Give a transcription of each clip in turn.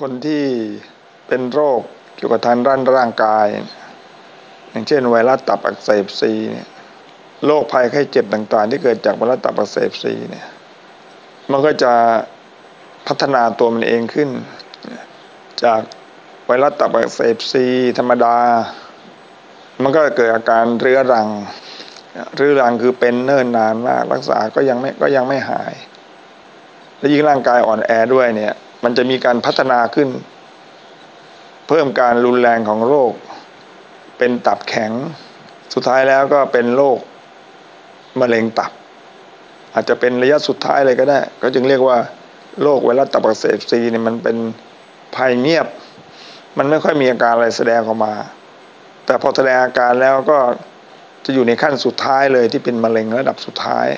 คนที่เป็นโรคเกี่ยวกับทางด้านร่างกาย อย่างเช่นไวรัสตับอักเสบซีเนี่ยโรคภัยไข้เจ็บต่างๆ ที่เกิดจากไวรัสตับอักเสบซีเนี่ยมันก็จะพัฒนาตัวมันเองขึ้น จากไวรัสตับอักเสบซีธรรมดา มันก็เกิดอาการเรื้อรังเรื้อรังคือเป็นเนิ่นนานมากรักษาก็ยังไม่ก็ยังไม่หาย และยิ่งร่างกายอ่อนแอด้วยเนี่ย มันจะมีการพัฒนาขึ้น เพิ่มการรุนแรงของโรค เป็นตับแข็ง สุดท้ายแล้วก็เป็นโรคมะเร็งตับ อาจจะเป็นระยะสุดท้ายเลยก็ได้ ก็จึงเรียกว่าโรคไวรัสตับอักเสบซีเนี่ยมันเป็นภัยเงียบ มันไม่ค่อยมีอาการอะไรแสดงออกมา แต่พอแสดงอาการแล้วก็จะอยู่ในขั้นสุดท้ายเลยที่เป็นมะเร็งระดับสุดท้าย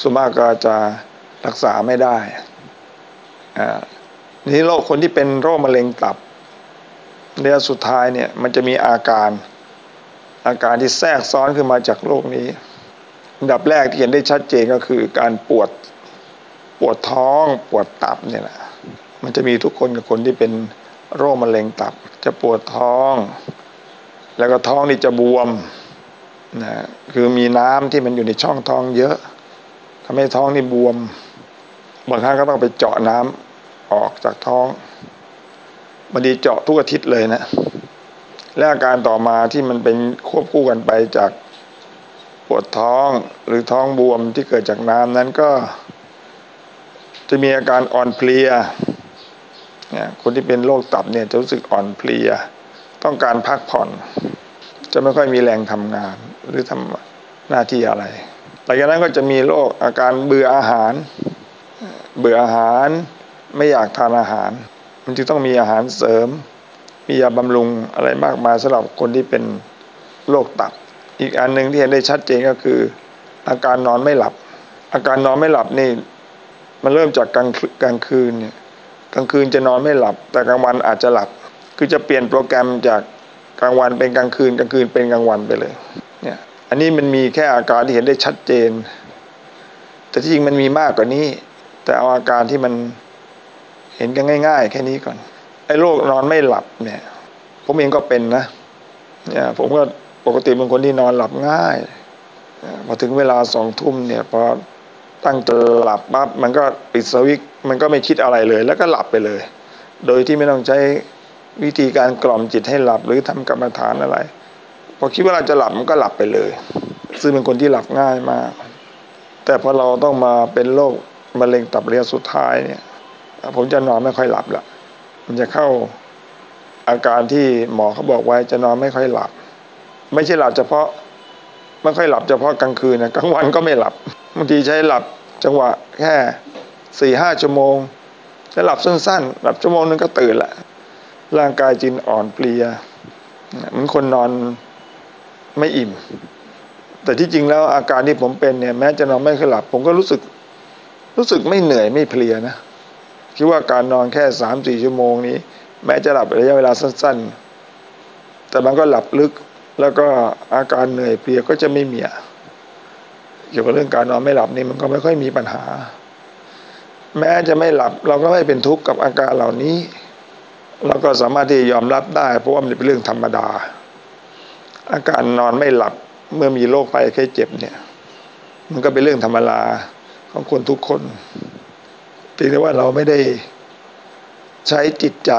ส่วนมากก็จะรักษาไม่ได้ นี่โรคคนที่เป็นโรคมะเร็งตับระยะสุดท้ายเนี่ยมันจะมีอาการอาการที่แทรกซ้อนขึ้นมาจากโรคนี้อันดับแรกที่เห็นได้ชัดเจนก็คือการปวดปวดท้องปวดตับเนี่ยแหละมันจะมีทุกคนกับคนที่เป็นโรคมะเร็งตับ จะปวดท้อง แล้วก็ท้องนี่จะบวมนะคือมีน้ำที่มันอยู่ในช่องท้องเยอะทำให้ท้องนี่บวม บางครั้งก็ต้องไปเจาะน้ำ ออกจากท้องบางทีเจาะทุกอาทิตย์เลยนะ และอาการต่อมาที่มันเป็นควบคู่กันไปจากปวดท้องหรือท้องบวมที่เกิดจากน้ำนั้นก็ จะมีอาการอ่อนเพลียเนี่ยคนที่เป็นโรคตับเนี่ยจะรู้สึกอ่อนเพลีย ต้องการพักผ่อน จะไม่ค่อยมีแรงทำงาน หรือทำหน้าที่อะไรหลังจากนั้นก็จะมีโรคอาการเบื่ออาหาร เบื่ออาหาร ไม่อยากทานอาหาร มันจึงต้องมีอาหารเสริม มียาบำรุงอะไรมากมายสำหรับคนที่เป็นโรคตับ อีกอันหนึ่งที่เห็นได้ชัดเจนก็คือ อาการนอนไม่หลับ อาการนอนไม่หลับนี่มันเริ่มจากกลางกลางคืนเนี่ยกลางคืนจะนอนไม่หลับ แต่กลางวันอาจจะหลับ คือจะเปลี่ยนโปรแกรมจากกลางวันเป็นกลางคืนกลางคืนเป็นกลางวันไปเลยเนี่ยอันนี้มันมีแค่อาการที่เห็นได้ชัดเจน แต่ที่จริงมันมีมากกว่านี้ แต่เอาอาการที่มัน เห็นกันง่าย ๆ แค่นี้ก่อน ไอ้โรคนอนไม่หลับเนี่ย ผมเองก็เป็นนะเนี่ยผมก็ปกติเป็นคนที่นอนหลับง่ายพอถึงเวลาสองทุ่มเนี่ยพอตั้งตัวหลับปั๊บมันก็ปิดสวิตมันก็ไม่คิดอะไรเลย แล้วก็หลับไปเลย โดยที่ไม่ต้องใช้วิธีการกล่อมจิตให้หลับหรือทำกรรมฐานอะไรพอคิดว่าเราจะหลับมันก็หลับไปเลย ซึ่งเป็นคนที่หลับง่ายมาก แต่พอเราต้องมาเป็นโรคมะเร็งตับระยะสุดท้ายเนี่ย ผมจะนอนไม่ค่อยหลับละมันจะเข้าอาการที่หมอเขาบอกไว้จะนอนไม่ค่อยหลับ ไม่ใช่หลับเฉพาะไม่ค่อยหลับเฉพาะกลางคืนนะกลางวันก็ไม่หลับบางทีใช้หลับจังหวะแค่สี่ห้าชั่วโมงจะหลับสั้นๆ หลับชั่วโมงนึงก็ตื่นละร่างกายจินอ่อนเปลียเหมือนคนนอนไม่อิ่ม แต่ที่จริงแล้วอาการที่ผมเป็นเนี่ย แม้จะนอนไม่ค่อยหลับ ผมก็รู้สึกรู้สึกไม่เหนื่อยไม่เพลียนะ คิดว่าการนอนแค่สามสี่ชั่วโมงนี้ แม้จะหลับระยะเวลาสั้น ๆ แต่มันก็หลับลึกแล้วก็อาการเหนื่อยเพลียก็จะไม่มีเกี่ยวกับเรื่องการนอนไม่หลับนี่มันก็ไม่ค่อยมีปัญหา แม้จะไม่หลับเราก็ไม่เป็นทุกข์กับอาการเหล่านี้ เราก็สามารถที่ยอมรับได้ เพราะว่ามันเป็นเรื่องธรรมดา อาการนอนไม่หลับเมื่อมีโรคภัยแค่เจ็บเนี่ย มันก็เป็นเรื่องธรรมดาของคนทุกคน พียงแต่ว่าเราไม่ได้ใช้จิตใจ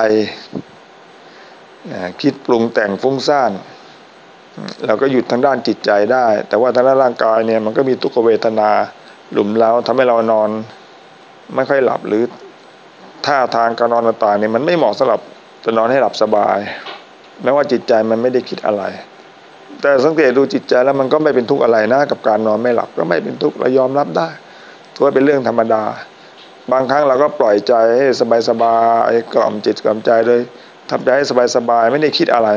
คิดปรุงแต่งฟุ้งซ่าน เราก็หยุดทางด้านจิตใจได้ แต่ว่าทางด้านร่างกายเนี่ยมันก็มีทุกขเวทนาหลุมแล้วทำให้เรานอน ไม่ค่อยหลับหรือท่าทางการนอนต่างๆเนี่ยมันไม่เหมาะสำหรับจะนอนให้หลับสบาย แม้ว่าจิตใจมันไม่ได้คิดอะไร แต่สังเกตดูจิตใจแล้วมันก็ไม่เป็นทุกข์อะไรนะกับการนอนไม่หลับก็ไม่เป็นทุกข์เรายอมรับได้ถือว่าเป็นเรื่องธรรมดา บางครั้งเราก็ปล่อยใจให้สบายๆกล่อมจิตกล่อมใจเลยทำใจให้สบายๆไม่ได้คิดอะไร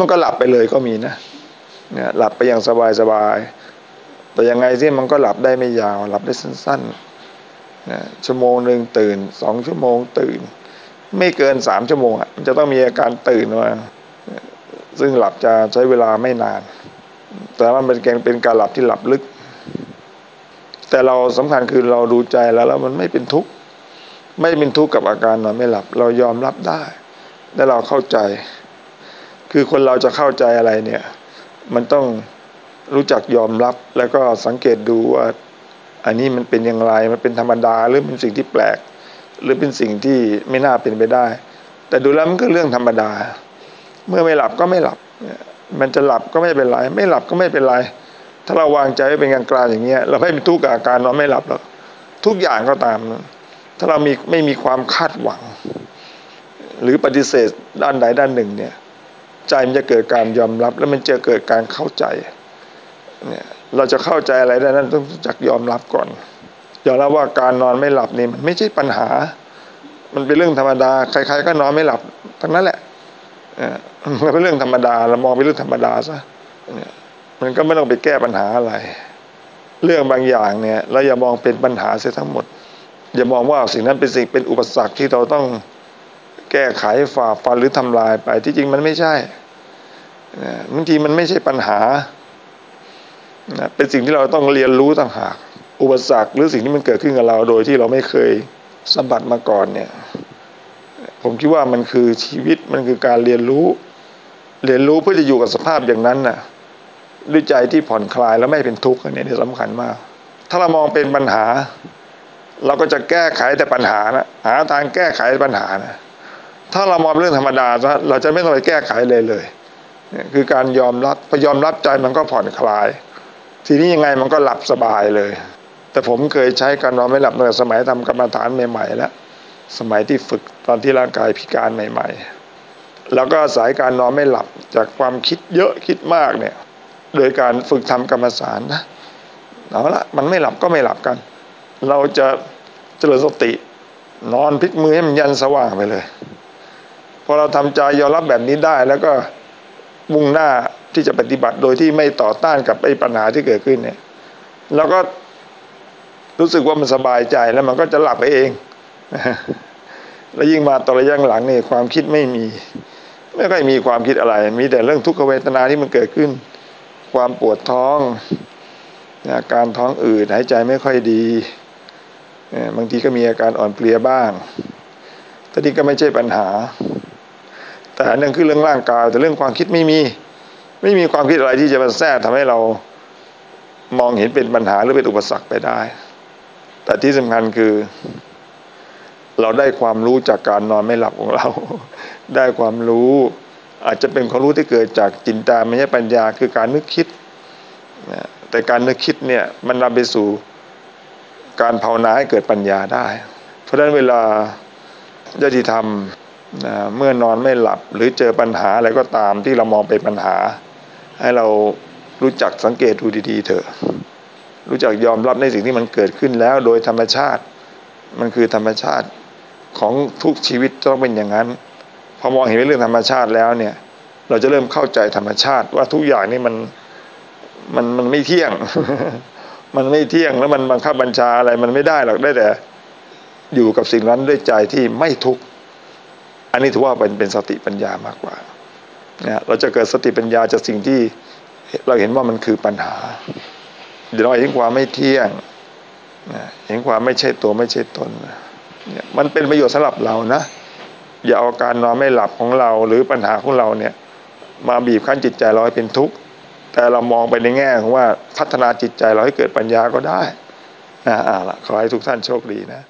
มันก็หลับไปเลยก็มีนะเนี่ยหลับไปอย่างสบายๆแต่ยังไงที่มันก็หลับได้ไม่ยาวหลับได้สั้นๆนะชั่วโมงหนึ่งตื่นสองชั่วโมงตื่น ไม่เกินสามชั่วโมงอะมันจะต้องมีอาการตื่นมาซึ่งหลับจะใช้เวลาไม่นาน แต่ว่ามันเป็นเป็นการหลับที่หลับลึก แต่เราสำคัญคือเราดูใจแล้วแล้วมันไม่เป็นทุกข์ไม่เป็นทุกข์กับอาการนอนไม่หลับ เรายอมรับได้และเราเข้าใจ คือคนเราจะเข้าใจอะไรเนี่ย มันต้องรู้จักยอมรับแล้วก็สังเกตดูว่า อันนี้มันเป็นอย่างไรมันเป็นธรรมดาหรือเป็นสิ่งที่แปลก หรือเป็นสิ่งที่ไม่น่าเป็นไปได้ แต่ดูแล้วมันก็เรื่องธรรมดา เมื่อไม่หลับก็ไม่หลับมันจะหลับก็ไม่เป็นไร ไม่หลับก็ไม่เป็นไร ถ้าเราวางใจเป็นกลางกลางอย่างเงี้ย เราไม่เป็นทุกข์กับอาการนอนไม่หลับหรอกทุกอย่างก็ตาม ถ้าเรามีไม่มีความคาดหวัง หรือปฏิเสธด้านใดด้านหนึ่งเนี่ย ใจมันจะเกิดการยอมรับ แล้วมันจะเกิดการเข้าใจเนี่ยเราจะเข้าใจอะไรได้นั้นต้องจักยอมรับก่อนยอมรับว่าการนอนไม่หลับนี่มันไม่ใช่ปัญหา มันเป็นเรื่องธรรมดา ใคร ๆ ก็นอนไม่หลับทั้งนั้นแหละมันเป็นเรื่องธรรมดาเรามองเป็นเรื่องธรรมดาซะ มันก็ไม่ต้องไปแก้ปัญหาอะไร เรื่องบางอย่างเนี่ยเราอย่ามองเป็นปัญหาเสียทั้งหมด อย่ามองว่าสิ่งนั้นเป็นสิ่งเป็นอุปสรรคที่เราต้องแก้ไขฝ่าฟันหรือทำลายไปที่จริงมันไม่ใช่บางทีมันไม่ใช่ปัญหาเป็นสิ่งที่เราต้องเรียนรู้ต่างหาก อุปสรรคหรือสิ่งที่มันเกิดขึ้นกับเราโดยที่เราไม่เคยสัมผัสมาก่อนเนี่ย ผมคิดว่ามันคือชีวิตมันคือการเรียนรู้ เรียนรู้เพื่อจะอยู่กับสภาพอย่างนั้นน่ะ ด้วยใจที่ผ่อนคลายแล้วไม่เป็นทุกข์อันนี้สำคัญมาก ถ้าเรามองเป็นปัญหา เราก็จะแก้ไขแต่ปัญหานะหาทางแก้ไขปัญหานะถ้าเรามองเรื่องธรรมดาเราจะไม่ต้องไปแก้ไขเลยเลยคือการยอมรับพอยอมรับใจมันก็ผ่อนคลาย ทีนี้ยังไงมันก็หลับสบายเลย แต่ผมเคยใช้การนอนไม่หลับตั้งแต่สมัยทำกรรมฐานใหม่ๆแล้วสมัยที่ฝึกตอนที่ร่างกายพิการใหม่ ๆ แล้วก็สายการนอนไม่หลับจากความคิดเยอะคิดมากเนี่ย โดยการฝึกทำกรรมฐานนะเอาละมันไม่หลับก็ไม่หลับกัน เราจะเจริญสติ นอนพลิกมือให้มันยันสว่างไปเลยพอเราทำใจยอมรับแบบนี้ได้แล้วก็มุ่งหน้าที่จะปฏิบัติโดยที่ไม่ต่อต้านกับไอ้ปัญหาที่เกิดขึ้นเนี่ยเราก็รู้สึกว่ามันสบายใจแล้วมันก็จะหลับไปเอง แล้วยิ่งมาตอนระยะหลังนี่ความคิดไม่มี ไม่ค่อยมีความคิดอะไร มีแต่เรื่องทุกขเวทนาที่มันเกิดขึ้น ความปวดท้องอาการท้องอืดหายใจไม่ค่อยดีบางทีก็มีอาการอ่อนเพลียบ้างแต่นี่ก็ไม่ใช่ปัญหา แต่อันนึงคือเรื่องร่างกาย แต่เรื่องความคิดไม่มี ไม่มีความคิดอะไรที่จะมาแทรกทำให้เรามองเห็นเป็นปัญหาหรือเป็นอุปสรรคไปได้ แต่ที่สำคัญคือ เราได้ความรู้จากการนอนไม่หลับของเรา ได้ความรู้ อาจจะเป็นความรู้ที่เกิดจากจินตามไม่ใช่ปัญญาคือการนึกคิดแต่การนึกคิดเนี่ยมันนำไปสู่การภาวนาให้เกิดปัญญาได้ เพราะฉะนั้นเวลาญาติธรรมเมื่อนอนไม่หลับหรือเจอปัญหาอะไรก็ตามที่เรามองเป็นปัญหา ให้เรารู้จักสังเกตดูดีๆเถอะ รู้จักยอมรับในสิ่งที่มันเกิดขึ้นแล้วโดยธรรมชาติ มันคือธรรมชาติของทุกชีวิตต้องเป็นอย่างนั้น พอมองเห็นเป็นเรื่องธรรมชาติแล้วเนี่ย เราจะเริ่มเข้าใจธรรมชาติ ว่าทุกอย่างนี่มันมันมันไม่เที่ยง มันไม่เที่ยงแล้วมันบังคับบัญชาอะไรมันไม่ได้หรอกได้แต่ อยู่กับสิ่งนั้นด้วยใจที่ไม่ทุกข์อันนี้ถือว่าเป็นเป็นสติปัญญามากกว่าเนี่ยเราจะเกิดสติปัญญาจากสิ่งที่เราเห็นว่ามันคือปัญหา เดี๋ยวเราเห็นความไม่เที่ยงเห็นความไม่ใช่ตัวไม่ใช่ตนเนี่ยมันเป็นประโยชน์สำหรับเรานะ อย่าเอาการนอนไม่หลับของเรา หรือปัญหาของเราเนี่ย มาบีบคั้นจิตใจเราให้เป็นทุกข์แต่เรามองไปในแง่ของว่าพัฒนาจิตใจเราให้เกิดปัญญาก็ได้อ่าละขอให้ทุกท่านโชคดีนะ